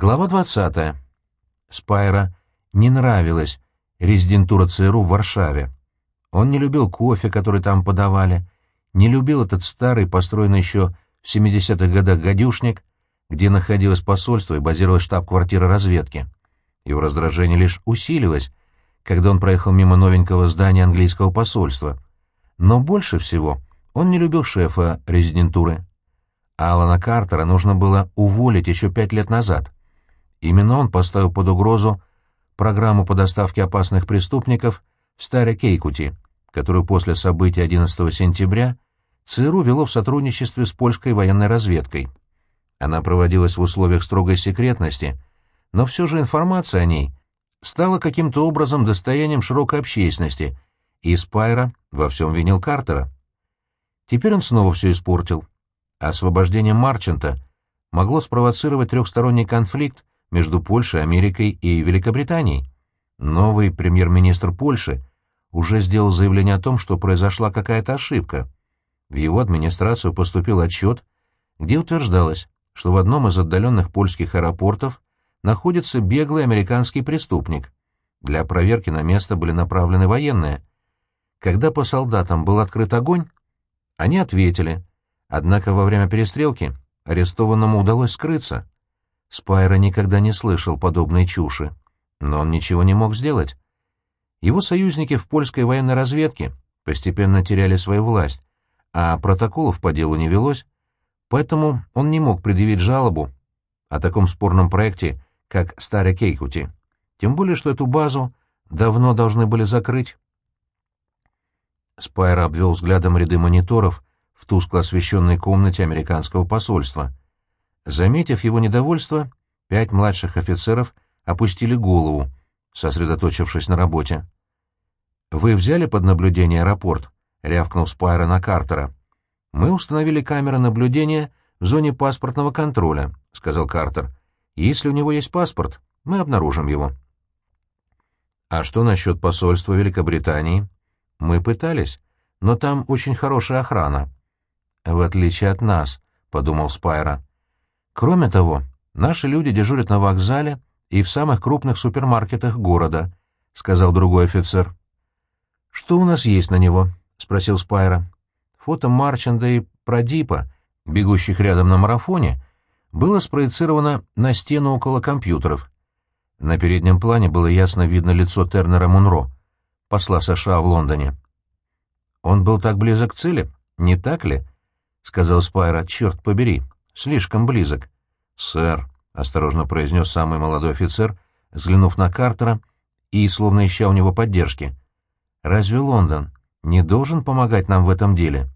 Глава 20. Спайра не нравилась резидентура ЦРУ в Варшаве. Он не любил кофе, который там подавали, не любил этот старый, построенный еще в 70-х годах гадюшник, где находилось посольство и базировалась штаб-квартира разведки. Его раздражение лишь усилилось, когда он проехал мимо новенького здания английского посольства. Но больше всего он не любил шефа резидентуры. Алана Картера нужно было уволить еще пять лет назад. Именно он поставил под угрозу программу по доставке опасных преступников в Старе Кейкути, которую после событий 11 сентября ЦРУ вело в сотрудничестве с польской военной разведкой. Она проводилась в условиях строгой секретности, но все же информация о ней стала каким-то образом достоянием широкой общественности, и Спайра во всем винил Картера. Теперь он снова все испортил. Освобождение Марчанта могло спровоцировать трехсторонний конфликт между Польшей, Америкой и Великобританией. Новый премьер-министр Польши уже сделал заявление о том, что произошла какая-то ошибка. В его администрацию поступил отчет, где утверждалось, что в одном из отдаленных польских аэропортов находится беглый американский преступник. Для проверки на место были направлены военные. Когда по солдатам был открыт огонь, они ответили, однако во время перестрелки арестованному удалось скрыться. Спайра никогда не слышал подобной чуши, но он ничего не мог сделать. Его союзники в польской военной разведке постепенно теряли свою власть, а протоколов по делу не велось, поэтому он не мог предъявить жалобу о таком спорном проекте, как Старый Кейкути, тем более что эту базу давно должны были закрыть. Спайра обвел взглядом ряды мониторов в тускло освещенной комнате американского посольства. Заметив его недовольство, пять младших офицеров опустили голову, сосредоточившись на работе. «Вы взяли под наблюдение аэропорт?» — рявкнул Спайра на Картера. «Мы установили камеры наблюдения в зоне паспортного контроля», — сказал Картер. «Если у него есть паспорт, мы обнаружим его». «А что насчет посольства Великобритании?» «Мы пытались, но там очень хорошая охрана». «В отличие от нас», — подумал Спайра. Кроме того, наши люди дежурят на вокзале и в самых крупных супермаркетах города, — сказал другой офицер. — Что у нас есть на него? — спросил Спайра. Фото Марчанда и Продипа, бегущих рядом на марафоне, было спроецировано на стену около компьютеров. На переднем плане было ясно видно лицо Тернера Мунро, посла США в Лондоне. «Он был так близок к цели, не так ли?» — сказал Спайра. «Черт побери, слишком близок. «Сэр», — осторожно произнес самый молодой офицер, взглянув на Картера и словно ища у него поддержки. «Разве Лондон не должен помогать нам в этом деле?»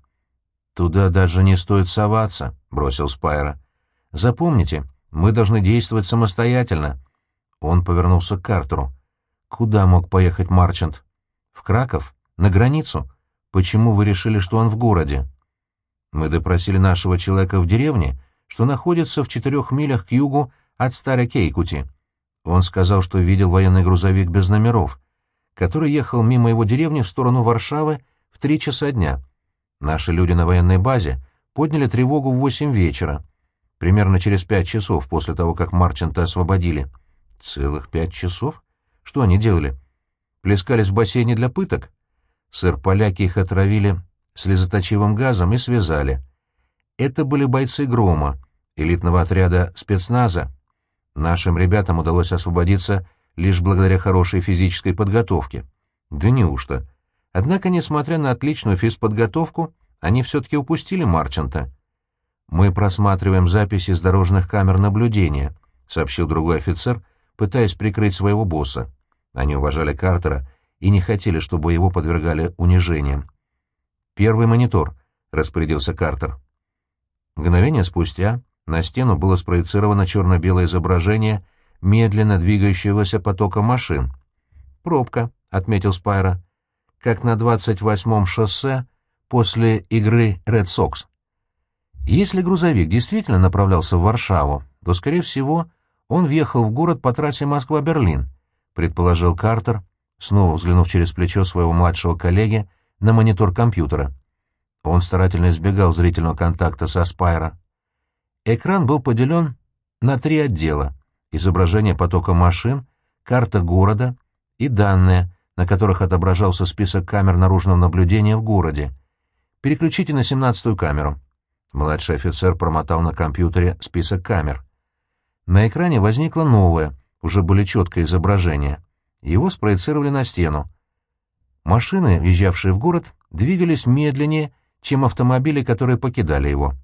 «Туда даже не стоит соваться», — бросил Спайра. «Запомните, мы должны действовать самостоятельно». Он повернулся к Картеру. «Куда мог поехать Марчант? В Краков? На границу? Почему вы решили, что он в городе?» «Мы допросили нашего человека в деревне что находится в четырех милях к югу от Старой Кейкути. Он сказал, что видел военный грузовик без номеров, который ехал мимо его деревни в сторону Варшавы в три часа дня. Наши люди на военной базе подняли тревогу в восемь вечера, примерно через пять часов после того, как Марчанта освободили. Целых пять часов? Что они делали? Плескались в бассейне для пыток? Сэр-поляки их отравили слезоточивым газом и связали — это были бойцы «Грома», элитного отряда спецназа. Нашим ребятам удалось освободиться лишь благодаря хорошей физической подготовке. Да неужто? Однако, несмотря на отличную физподготовку, они все-таки упустили Марчанта. «Мы просматриваем записи с дорожных камер наблюдения», — сообщил другой офицер, пытаясь прикрыть своего босса. Они уважали Картера и не хотели, чтобы его подвергали унижениям. «Первый монитор», — распорядился Картер. Мгновение спустя на стену было спроецировано черно-белое изображение медленно двигающегося потока машин. «Пробка», — отметил Спайра, — «как на 28-м шоссе после игры Red Sox». Если грузовик действительно направлялся в Варшаву, то, скорее всего, он въехал в город по трассе Москва-Берлин, предположил Картер, снова взглянув через плечо своего младшего коллеги на монитор компьютера. Он старательно избегал зрительного контакта со Спайро. Экран был поделен на три отдела, изображение потока машин, карта города и данные, на которых отображался список камер наружного наблюдения в городе. Переключите на семнадцатую камеру. Младший офицер промотал на компьютере список камер. На экране возникло новое, уже более четкое изображение. Его спроецировали на стену. Машины, въезжавшие в город, двигались медленнее, чем автомобили, которые покидали его.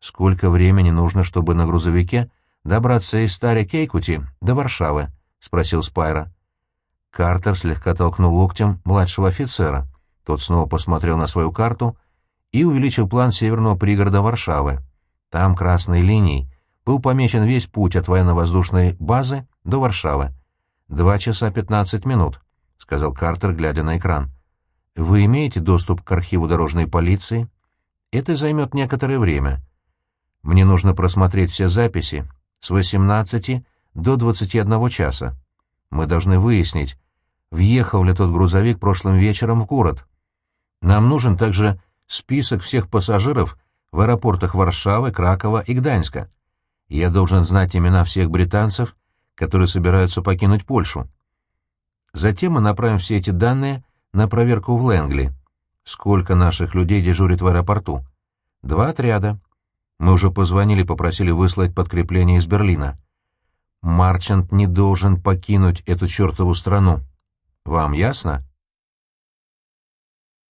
«Сколько времени нужно, чтобы на грузовике добраться из Старой Кейкути до Варшавы?» — спросил Спайра. Картер слегка толкнул локтем младшего офицера. Тот снова посмотрел на свою карту и увеличил план северного пригорода Варшавы. Там красной линией был помечен весь путь от военно-воздушной базы до Варшавы. «Два часа пятнадцать минут», — сказал Картер, глядя на экран. «Вы имеете доступ к архиву дорожной полиции?» «Это займет некоторое время. Мне нужно просмотреть все записи с 18 до 21 часа. Мы должны выяснить, въехал ли тот грузовик прошлым вечером в город. Нам нужен также список всех пассажиров в аэропортах Варшавы, Кракова и Гданьска. Я должен знать имена всех британцев, которые собираются покинуть Польшу. Затем мы направим все эти данные на проверку в Лэнгли. Сколько наших людей дежурит в аэропорту? Два отряда. Мы уже позвонили, попросили выслать подкрепление из Берлина. Марчант не должен покинуть эту чертову страну. Вам ясно?